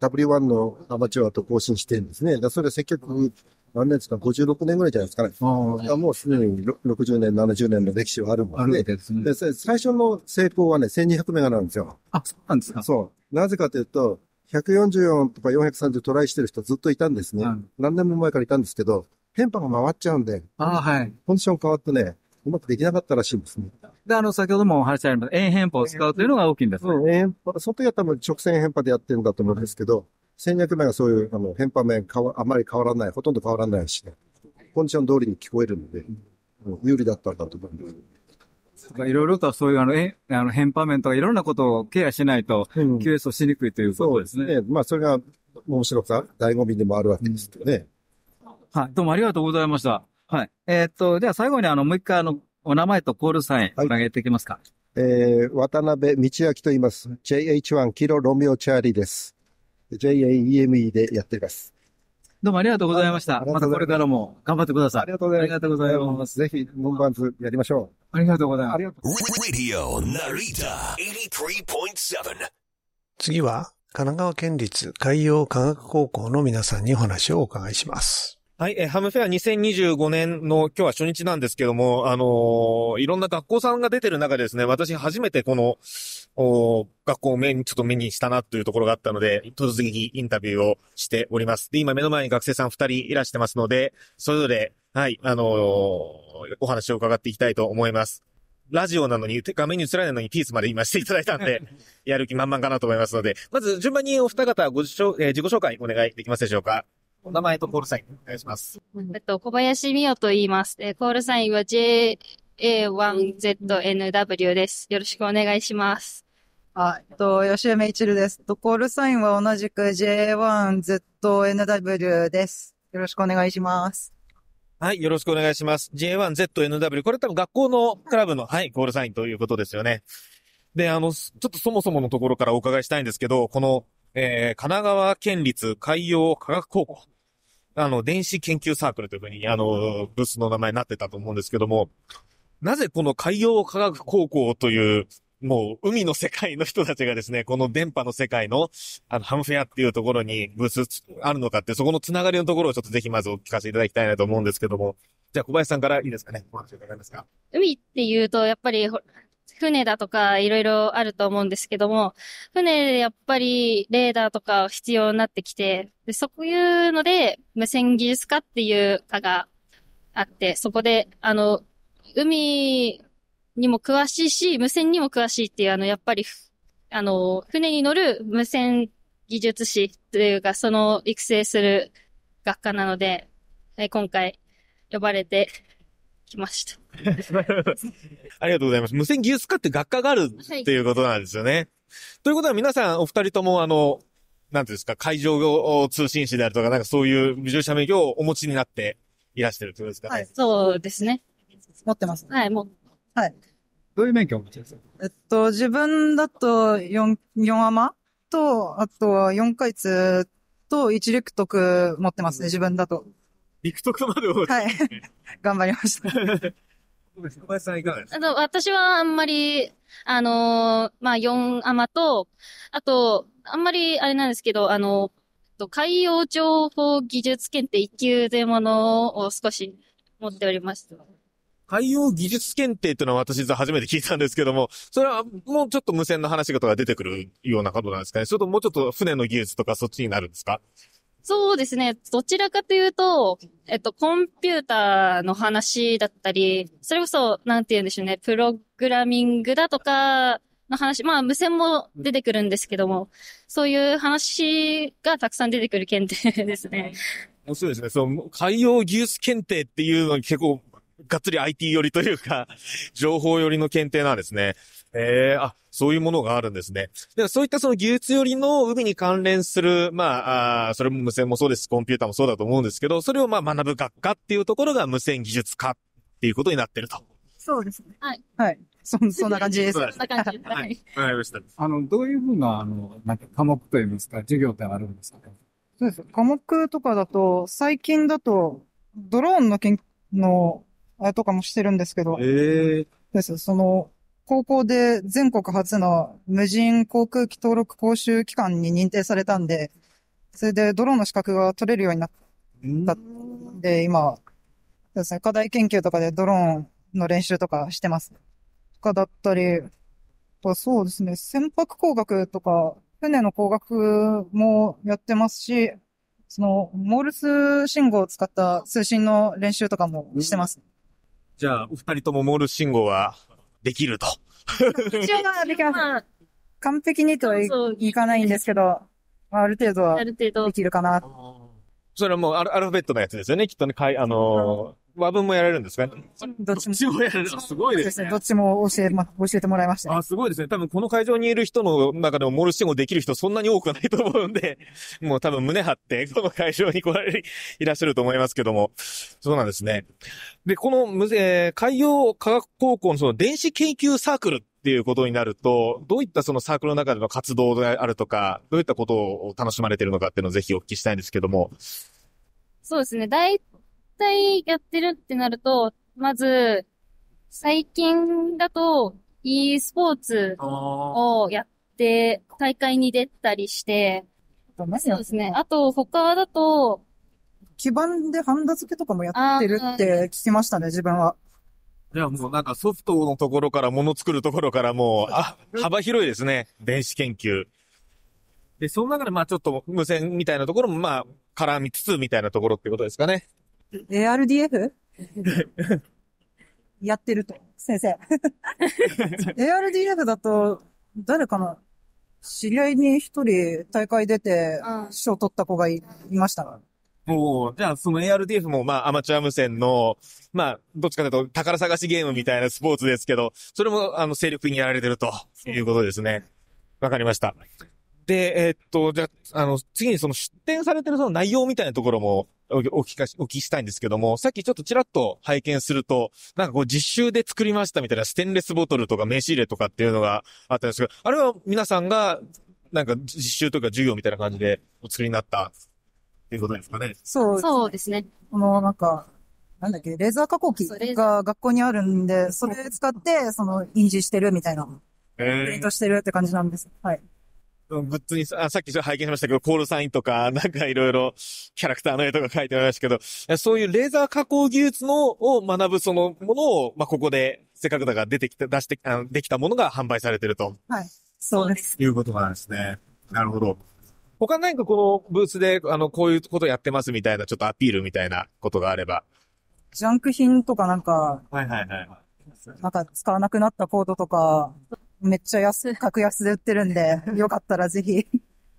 I: W1 のアマチュアと更新してるんですね。だそれ積極、何年ですか、56年ぐらいじゃないですかね。あもうすでに60年、70年の歴史はあるもんね。ですねで最初の成功はね、1200メガなんですよ。
A: あ、そうなんですか
I: そう。なぜかというと、144とか430トライしてる人ずっといたんですね。うん、何年も前からいたんですけど、電波が回っちゃうんで、
A: あはい。
I: コンディション変わってね、うまくできなかったらしいんですね。
A: で、あの、先ほどもお話しありました、遠変波を使うというのが大きいんですね。
I: うん、遠波、外や多分直線変波でやってるんだと思うんですけど、戦略面がそういう、あの、変波面かわ、あまり変わらない、ほとんど変わらないしね。コンディション通りに聞こえるので、うん、有利だったんだと思うんです。
A: いろいろとそういうあの、え、あの、変波面とかいろんなことをケアしないと、うん、QS をしにくいということですね。そうですね。
I: まあ、それが面白さ、醍醐味でもあるわけですよね。
A: はい、どうもありがとうございました。はい。えー、っと、では最後にあの、もう一回あの、お名前とコールサイン、はい、げていきますか？
I: えー、渡辺道明と言います。JH1 キロロミオチャーリーです。JAEME でやっています。
A: どうもありがとうございました。またこれからも頑張ってください。
I: ありがとうございます。ありがとうございます。ぜひ、門番図やりましょ
A: う。ありがとうございます。ありがとうござ
E: います。次は、神奈川県立海洋科学高校の皆さんにお話をお伺いします。
B: はい、えー、ハムフェア2025年の今日は初日なんですけども、あのー、いろんな学校さんが出てる中でですね、私初めてこの、お学校を目に、ちょっと目にしたなというところがあったので、突撃インタビューをしております。で、今目の前に学生さん二人いらしてますので、それぞれ、はい、あのー、お話を伺っていきたいと思います。ラジオなのに、画面に映らないのにピースまで今していただいたんで、やる気満々かなと思いますので、まず順番にお二方ご自,、えー、自己紹介お願いできますでしょうか？お名前とコールサインお願いします。
J: えっと、小林美代と言います。えコールサインは JA1ZNW です。よろしくお願いします。
K: あ、えっと、吉山一るです。と、コールサインは同じく J1ZNW です。よろしくお願いします。
B: はい、よろしくお願いします。J1ZNW。これ多分学校のクラブの、はい、コールサインということですよね。で、あの、ちょっとそもそものところからお伺いしたいんですけど、この、えー、神奈川県立海洋科学高校。あの、電子研究サークルというふうに、あの、ブースの名前になってたと思うんですけども、なぜこの海洋科学高校という、もう海の世界の人たちがですね、この電波の世界の、あの、ハムフェアっていうところにブースあるのかって、そこのつながりのところをちょっとぜひまずお聞かせいただきたいなと思うんですけども、じゃあ小林さんからいいですかね、お話伺いますか。
J: 海っていうと、やっぱり、船だとかいろいろあると思うんですけども、船でやっぱりレーダーとか必要になってきて、でそういうので無線技術科っていう科があって、そこで、あの、海にも詳しいし、無線にも詳しいっていう、あの、やっぱり、あの、船に乗る無線技術士というか、その育成する学科なので、今回呼ばれてきました。
B: ありがとうございます。無線技術科って学科があるっていうことなんですよね。はい、ということは皆さんお二人ともあの、なんていうんですか、海上通信士であるとか、なんかそういう無重者免許をお持ちになっていらしてるってことですかね。
J: はい、そうですね。
K: 持ってます。
J: はい、もう。
K: はい。
A: どういう免許をお持ちですか？
K: えっと、自分だと4、4アマと、あとは4回通と1陸徳持ってますね、自分だと。
B: 陸徳まで
K: はい。頑張りました。
B: 小林さんいかがですか？あ
J: の、私はあんまり、あのー、まあ、4アマと、あと、あんまりあれなんですけど、あの、海洋情報技術検定1級というものを少し持っております。
B: 海洋技術検定っていうのは私実は初めて聞いたんですけども、それはもうちょっと無線の話とかが出てくるようなことなんですかね？それともうちょっと船の技術とかそっちになるんですか？
J: そうですね。どちらかというと、えっと、コンピューターの話だったり、それこそ、なんて言うんでしょうね、プログラミングだとかの話、まあ、無線も出てくるんですけども、そういう話がたくさん出てくる検定ですね。
B: そうですね。その、海洋技術検定っていうのは結構、がっつり IT 寄りというか、情報寄りの検定なんですね。ええー、あ、そういうものがあるんですね。でそういったその技術寄りの海に関連する、まあ、あそれも無線もそうですコンピューターもそうだと思うんですけど、それをまあ学ぶ学科っていうところが無線技術科っていうことになってると。
K: そうですね。はい。はい。そ、そんな感じです。そんな感じ。
B: はい。わかりました。
A: あの、どういうふうな、あの、なんか科目といいますか、授業ってあるんですか？ね
K: そうです。科目とかだと、最近だと、ドローンの研の、とかもしてるんですけど。
B: ええー。
K: です。その、高校で全国初の無人航空機登録講習機関に認定されたんで、それでドローンの資格が取れるようになったんで、今、ですね、課題研究とかでドローンの練習とかしてます。とかだったり、そうですね、船舶工学とか、船の工学もやってますし、その、モールス信号を使った通信の練習とかもしてます。
B: じゃあ、お二人ともモールス信号はできると。
K: 一応はできます。完璧にとはいかないんですけど、ある程度はできるかな。
B: それはもうアルファベットのやつですよね、きっとね。かい、あのー、和文もやられるんですか？
K: どっちも。どっ
B: ちもやられる。すごいですね。
K: どっちも教え、ま、教えてもらいました、
B: ね。あ、すごいですね。多分この会場にいる人の中でもモールス信号できる人そんなに多くないと思うんで、もう多分胸張って この会場に来られ、いらっしゃると思いますけども。そうなんですね。で、この、えー、海洋科学高校のその電子研究サークルっていうことになると、どういったそのサークルの中での活動であるとか、どういったことを楽しまれているのかっていうのをぜひお聞きしたいんですけども。
J: そうですね。大体やってるってなると、まず、最近だと e スポーツをやって、大会に出たりして、そうですね。あと、他だと、
K: 基盤でハンダ付けとかもやってるって聞きましたね、自分は。
B: いや、もうなんかソフトのところから物作るところからもう、あ、幅広いですね。電子研究。で、その中でまあちょっと無線みたいなところもまあ絡みつつみたいなところってことですかね。
K: ARDF? やってると、先生。ARDF だと、誰かな知り合いに一人大会出て、賞取った子がいました。
B: おおじゃあその ARDF もまあアマチュア無線の、まあどっちかというと宝探しゲームみたいなスポーツですけど、それもあの精力にやられてるということですね。わかりました。で、えー、っと、じゃあ、あの、次にその出展されてるその内容みたいなところもお聞かし、お聞きしたいんですけども、さっきちょっとちらっと拝見すると、なんかこう実習で作りましたみたいなステンレスボトルとか名刺入れとかっていうのがあったんですけど、あれは皆さんが、なんか実習とか授業みたいな感じでお作りになったっていうことですかね？
K: そう。
J: そうですね。
K: このなんか、なんだっけ、レーザー加工機が学校にあるんで、それ使って、その、印字してるみたいな。えー。プリントしてるって感じなんです。はい。
B: グッズにあ、さっき拝見しましたけど、コールサインとか、なんかいろいろキャラクターの絵とか書いてありましたけど、そういうレーザー加工技術のを学ぶそのものを、まあ、ここで、せっかくだから出てきた、出して、あのできたものが販売されてると。
K: はい。そうです。
B: いうことなんですね。なるほど。他何かこのブースで、あの、こういうことやってますみたいな、ちょっとアピールみたいなことがあれば。
K: ジャンク品とかなんか、
B: はいはいはい。
K: なんか使わなくなったコードとか、めっちゃ安、格安で売ってるんで、よかったらぜひ、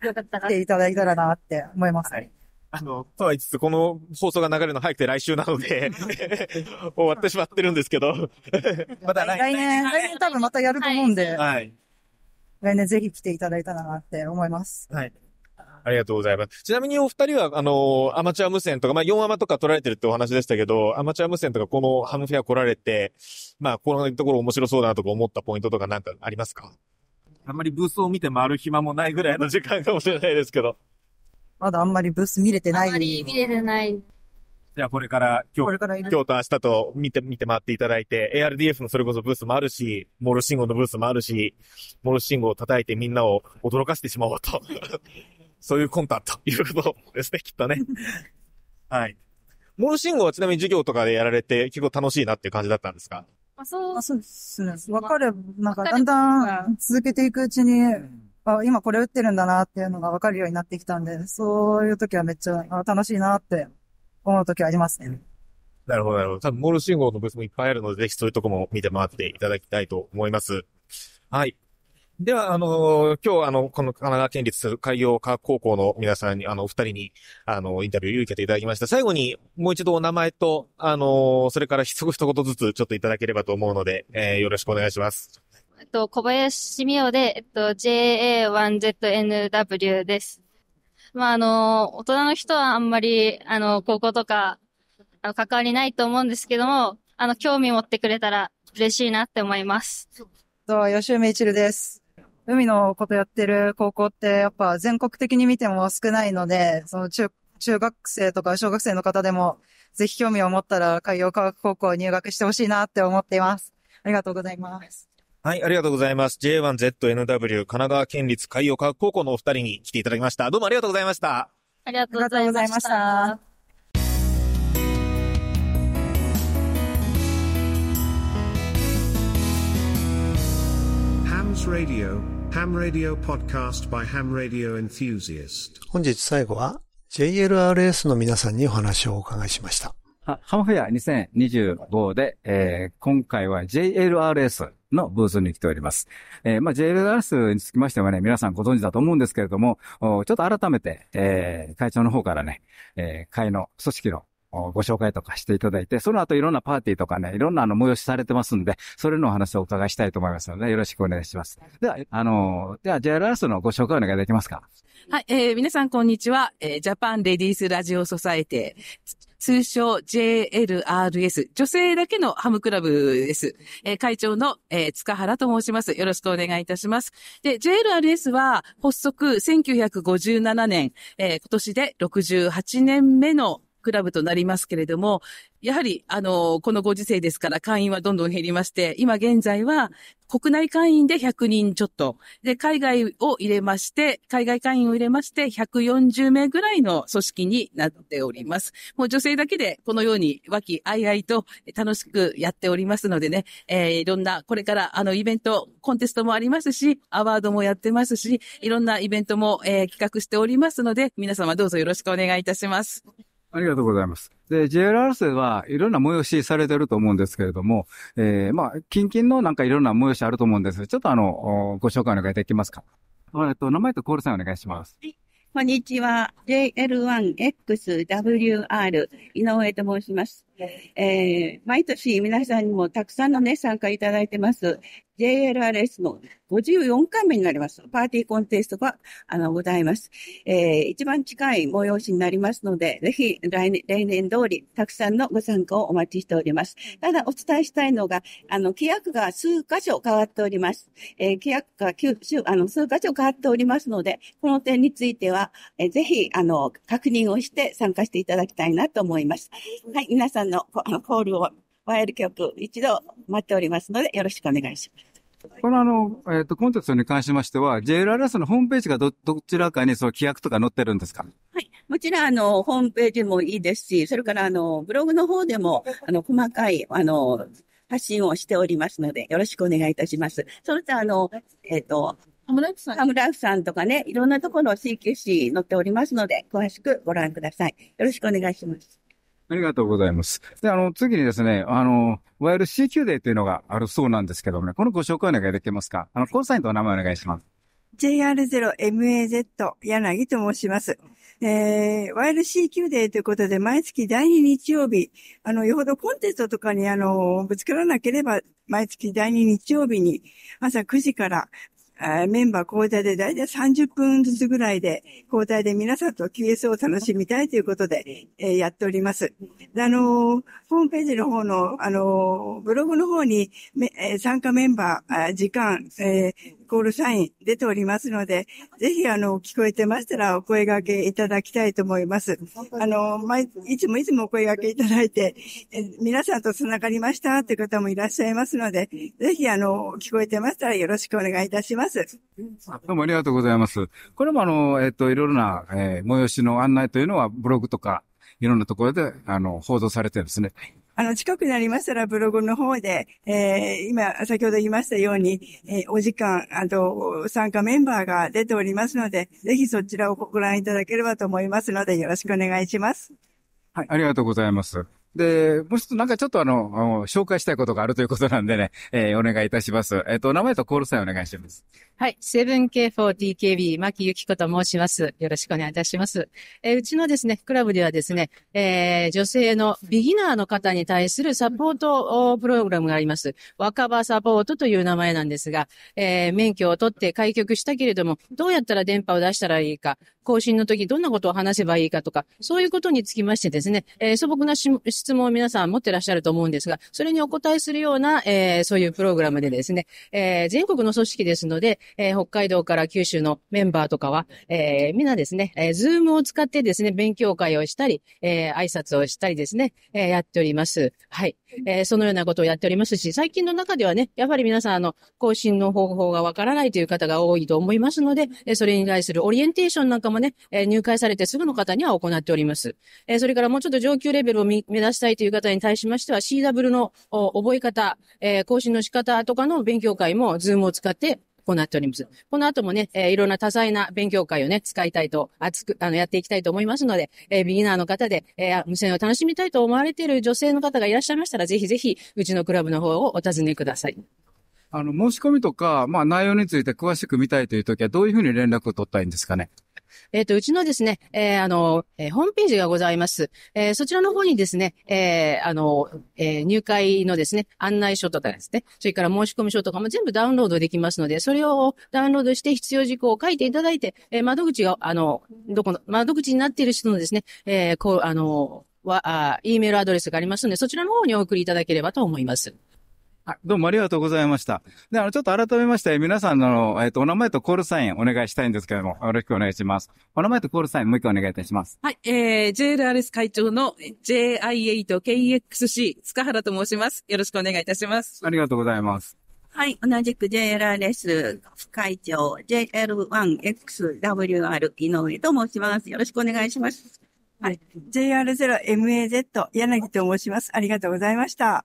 J: よかったら。
K: 来ていただいたらなって思います。はい。
B: あの、とは言いつつ、この放送が流れるの早くて来週なので 終わってしまってるんですけど
K: また来年、来年多分またやると思うんで、
B: はい。
K: 来年ぜひ来ていただいたらなって思います。
B: はい。ありがとうございます。ちなみにお二人は、あの、アマチュア無線とか、まあ、4アマとか取られてるってお話でしたけど、アマチュア無線とかこのハムフェア来られて、まあ、このところ面白そうだなとか思ったポイントとかなんかありますか？あんまりブースを見て回る暇もないぐらいの時間かもしれないですけど。
K: まだあんまりブース見れてない。あ
J: んまり見れてない。
B: じゃあこれから今日、今日と明日と見て、見て回っていただいて、ARDF のそれこそブースもあるし、モール信号のブースもあるし、モール信号を叩いてみんなを驚かせてしまおうとそういう魂胆ということですね、きっとね。はい。モール信号はちなみに授業とかでやられて結構楽しいなっていう感じだったんですか？
J: あそう
K: そうですね。わかる。なんかだんだん続けていくうちに、あ、今これ打ってるんだなっていうのがわかるようになってきたんで、そういう時はめっちゃあ楽しいなって思う時ありますね。
B: なるほど、なるほど。多分、モール信号のブースもいっぱいあるので、ぜひそういうとこも見て回っていただきたいと思います。はい。では、あのー今日、あの、この神奈川県立海洋科学高校の皆さんに、あの、お二人に、あの、インタビューを受けていただきました。最後に、もう一度お名前と、あのーそれから一言 一言ずつちょっといただければと思うので、えーよろしくお願いします。
J: えっと、小林美桜で、えっと、JA1ZNW です。まあ、あの、大人の人はあんまり、あの、高校とか、あの、関わりないと思うんですけども、あの、興味持ってくれたら嬉しいなって思います。
K: と、吉梅一るです。海のことやってる高校って、やっぱ全国的に見ても少ないので、その中、中学生とか小学生の方でも、ぜひ興味を持ったら海洋科学高校入学してほしいなって思っています。ありがとうございます。
B: はい、ありがとうございます。J1ZNW 神奈川県立海洋科学高校のお二人に来ていただきました。どうもありがとうございました。
J: ありがとうございました。
L: Ham's Radio, Ham Radio podcast by Ham Radio Enthusiast.
E: 本日最後は JLRS の皆さんにお話をお伺いしました。
A: はハムフェア2025で、えー今回は JLRS のブースに来ております。えーまあ、JLRS につきましてはね、皆さんご存知だと思うんですけれども、おちょっと改めて、えー会長の方からね、えー会の組織のおご紹介とかしていただいて、その後いろんなパーティーとかね、いろんなあの催しされてますんで、それのお話をお伺いしたいと思いますので、よろしくお願いします。では、あのーでは JLRS のご紹介お願いできますか
M: はい、えー皆さんこんにちは。えージャパンレディースラジオソサエティ、通称 JLRS、女性だけのハムクラブです。えー会長の、えー塚原と申します。よろしくお願いいたします。で、JLRS は発足1957年、えー今年で68年目のクラブとなりますけれども、やはり、あの、このご時世ですから会員はどんどん減りまして、今現在は国内会員で100人ちょっと、で、海外を入れまして、海外会員を入れまして、140名ぐらいの組織になっております。もう女性だけでこのように和気あいあいと楽しくやっておりますのでね、えーいろんな、これからあのイベント、コンテストもありますし、アワードもやってますし、いろんなイベントも、えー企画しておりますので、皆様どうぞよろしくお願いいたします。
A: ありがとうございます。で、JLRS はいろんな催しされてると思うんですけれども、えー、まあ、近々のなんかいろんな催しあると思うんです。ちょっとあの、ご紹介お願いできますか？えっと、名前とコールさんお願いします。
N: こんにちは。JL1XWR 井上と申します。えー毎年皆さんにもたくさんのね、参加いただいてます。JLRS の54回目になります。パーティーコンテストが、あの、ございます。えー一番近い催しになりますので、ぜひ来年、例年通り、たくさんのご参加をお待ちしております。ただ、お伝えしたいのが、あの、規約が数箇所変わっております。えー規約が9あの、数箇所変わっておりますので、この点については、えーぜひ、あの、確認をして参加していただきたいなと思います。はい、皆さんの、こあの、コールを、ワイヤル曲、一度待っておりますので、よろしくお願いします。
A: このあの、えっ、と、コンテストに関しましては、JLRS のホームページがど、どちらかにその規約とか載ってるんですか？
N: もちろん、あの、ホームページもいいですし、それから、あの、ブログの方でも、あの、細かい、あの、発信をしておりますので、よろしくお願いいたします。それと、あの、えっ、と、ハムライフさん。ハムライフさんとかね、いろんなところ CQC 載っておりますので、詳しくご覧ください。よろしくお願いします。
A: ありがとうございます。で、あの、次にですね、あの、いわゆる CQ デーっていうのがあるそうなんですけどもね、このご紹介お願いできますか？あの、コンサインとお名前お願いします。
O: JR0MAZ 柳と申します。えー、YLCQ デーということで、毎月第2日曜日、あの、よほどコンテストとかに、あの、ぶつからなければ、毎月第2日曜日に朝9時から、メンバー交代で大体30分ずつぐらいで交代で皆さんと QS を楽しみたいということで、えーやっております。であのーホームページの方の、あのーブログの方に、めえー参加メンバー、時間、えーコールサイン出ておりますので、ぜひ、あの、聞こえてましたらお声掛けいただきたいと思います。あの、毎いつもいつもお声掛けいただいて、え皆さんと繋がりましたって方もいらっしゃいますので、ぜひ、あの、聞こえてましたらよろしくお願いいたします。
A: どうもありがとうございます。これもあの、えっ、と、いろいろな、えー催しの案内というのはブログとか、いろんなところで、あの、報道されてるんですね。
O: あの、近くなりましたら、ブログの方で、えー、今、先ほど言いましたように、えー、お時間、あと、参加メンバーが出ておりますので、ぜひそちらをご覧いただければと思いますので、よろしくお願いします。
A: はい、ありがとうございます。で、もう一つなんかちょっとあの、紹介したいことがあるということなんでね、えー、お願いいたします。えっ、と、名前とコールサインお願いします。
P: はい。7K4DKB、牧ゆき子と申します。よろしくお願いいたします。えーうちのですね、クラブではですね、えー女性のビギナーの方に対するサポートプログラムがあります。若葉サポートという名前なんですが、えー免許を取って開局したけれども、どうやったら電波を出したらいいか、更新の時どんなことを話せばいいかとか、そういうことにつきましてですね、えー素朴なし質問を皆さん持ってらっしゃると思うんですが、それにお答えするような、えーそういうプログラムでですね、えー全国の組織ですので、え北海道から九州のメンバーとかは、えーですね、えーズームを使ってですね、勉強会をしたり、え挨拶をしたりですね、えやっております。はい。えそのようなことをやっておりますし、最近の中ではね、やはり皆さん、あの、更新の方法がわからないという方が多いと思いますので、それに対するオリエンテーションなんかももね、えー入会されてすぐの方には行っております。えーそれからもうちょっと上級レベルを目指したいという方に対しましては、CW の覚え方、えー交信の仕方とかの勉強会も、ズームを使って行っております。この後もね、えーいろんな多彩な勉強会をね、使いたいと、熱く、あの、やっていきたいと思いますので、えービギナーの方で、えー無線を楽しみたいと思われている女性の方がいらっしゃいましたら、ぜひぜひ、うちのクラブの方をお尋ねください。
A: あの、申し込みとか、まあ内容について詳しく見たいというときは、どういうふうに連絡を取ったらいいんですかね？
P: えっ、と、うちのですね、えーあの、えーホームページがございます。えーそちらの方にですね、えーあの、えー入会のですね、案内書とかですね、それから申し込み書とかも全部ダウンロードできますので、それをダウンロードして必要事項を書いていただいて、えー窓口が、あの、どこの、窓口になっている人のですね、えーこう、あの、は、あ、E メールアドレスがありますので、そちらの方にお送りいただければと思います。
A: はい、どうもありがとうございました。で、あの、ちょっと改めまして、皆さんの、えっ、と、お名前とコールサインお願いしたいんですけれども、よろしくお願いします。お名前とコールサインもう一回お願いいたします。
M: はい、えー、JLRS 会長の JI8KXC 塚原と申します。よろしくお願いいたします。
A: ありがとうございます。
N: はい、同じく JLRS 会長 JL1XWR 井上と申します。よろしくお願いします。
O: はい。JR0MAZ 柳と申します。ありがとうございました。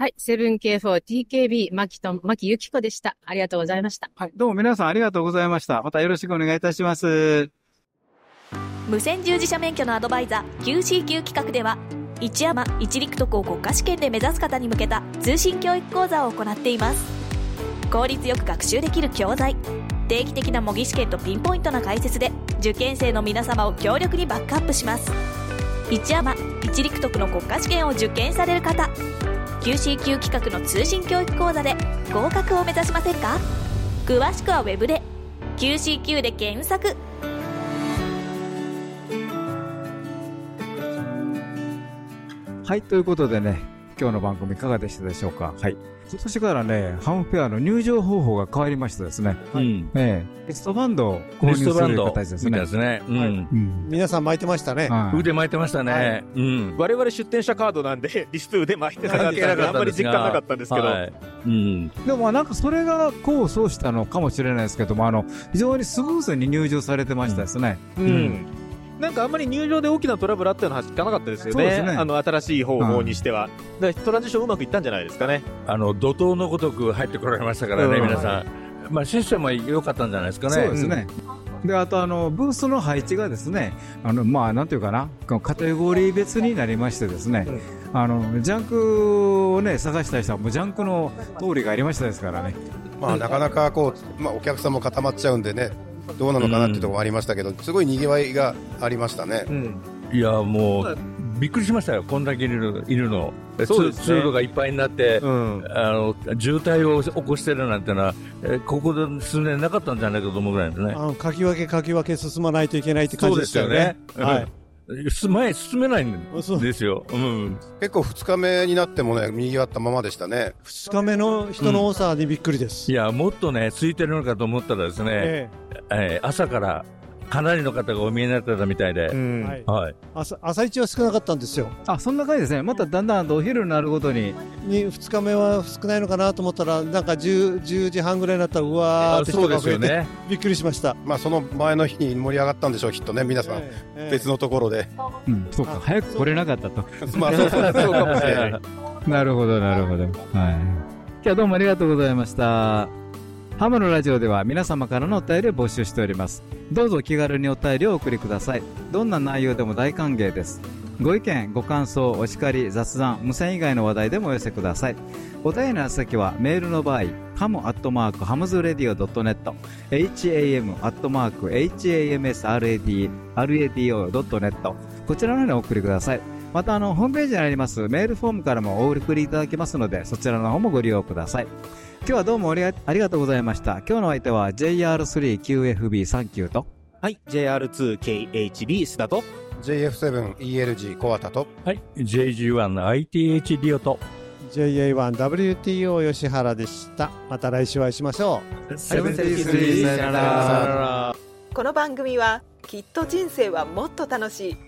P: はい、7K4TKB、牧と、牧ゆき子でした。ありがとうございました。
A: はい、どうも皆さんありがとうございました。またよろしくお願いいたします。
Q: 無線従事者免許のアドバイザー QCQ 企画では一山一陸徳を国家試験で目指す方に向けた通信教育講座を行っています効率よく学習できる教材定期的な模擬試験とピンポイントな解説で受験生の皆様を強力にバックアップします一山一陸徳の国家試験を受験される方 QCQ 企画の通信教育講座で合格を目指しませんか？詳しくはウェブで。QCQ で検索。
A: はい、ということでね、今日の番組いかがでしたでしょうか？はい。今年からね、ハムフェアの入場方法が変わりましてですね。
D: うん
A: ええリストバンドを購入する形ですね。
D: みたいですね。うん。
E: 皆さん巻いてましたね。
D: 腕巻いてましたね。うん。
B: 我々出店者カードなんで、リスト腕巻いてなかったんで、あんまり実感なかったんですけど。
D: はいうん。
A: でもまあなんかそれが功を奏したのかもしれないですけども、あの、非常にスムーズに入場されてましたですね。
B: うん。なんかあんまり入場で大きなトラブルあったような話聞かなかったですよね。
A: ね
B: あの、新しい方法にしては。だからトランジションうまくいったんじゃないですかね。
D: あの、怒涛のごとく入ってこられましたからね、
B: うん
D: 皆さん。まあ、システムは良かったんじゃないですかね。
A: そうですね。で、あとあの、ブースの配置がですね、あの、まあ、なんていうかな、このカテゴリー別になりましてですね、あの、ジャンクをね、探したい人はもうジャンクの通りがありましたですからね。
C: まあ、なかなかこう、まあ、お客さんも固まっちゃうんでね、どうなのかなっていうところもありましたけど、すごい賑わいがありましたね。
D: いや、もう、びっくりしましたよ、こんだけいるいるの。
B: ね
D: 通通路がいっぱいになって、あの渋滞を起こしてるなんてのは、えここで数年なかったんじゃないかと思うぐらいですね。
E: あの、かき分けかき分け進まないといけないって感じですよね。はい。
D: い。前進めないんですよ。うん。
C: 結構2日目になってもね、賑わったままでしたね。
E: 2日目の人の多さにびっくりです。
D: いや、もっとね、空いてるのかと思ったらですね、
E: え
D: えー朝からかなりの方がお見えになってたみたいで。
E: はい
D: はい。
E: 朝朝一は少なかったんですよ。
A: あ、そんな感じですね。まただんだんとお昼になるごとに。
E: に、2日目は少ないのかなと思ったら、なんか 10, 10時半ぐらいになったら、うわーって人が増えて、びっくりしました。
C: まあその前の日に盛り上がったんでしょう、きっとね、皆さん、
E: ええ
C: 別のところで。
A: うん、そうか、早く来れなかったと。
C: まあそうそうそうかもしれな い。
A: なるほど、なるほど。はい。今日はどうもありがとうございました。ハムのラジオでは皆様からのお便りを募集しております。どうぞ気軽にお便りをお送りください。どんな内容でも大歓迎です。ご意見、ご感想、お叱り、雑談、無線以外の話題でもお寄せください。お便りの先はメールの場合、ハムアットマークハムズレディオ .net、ham アットマーク hamsrad、radio.net、こちらの方にお送りください。また、あの、ホームページにありますメールフォームからもお送りいただけますので、そちらの方もご利用ください。今日はどうもありがありがとうございました。今日の相手は JR3QFB39 と、
B: はい、JR2KHB 須田と、
C: JF7ELG 小畑と、
D: はい、JG1ITH リオと、
E: JA1WTO 吉原でした。また来週お会いしましょう。
A: 73さよなら。
F: この番組はきっと人生はもっと楽しい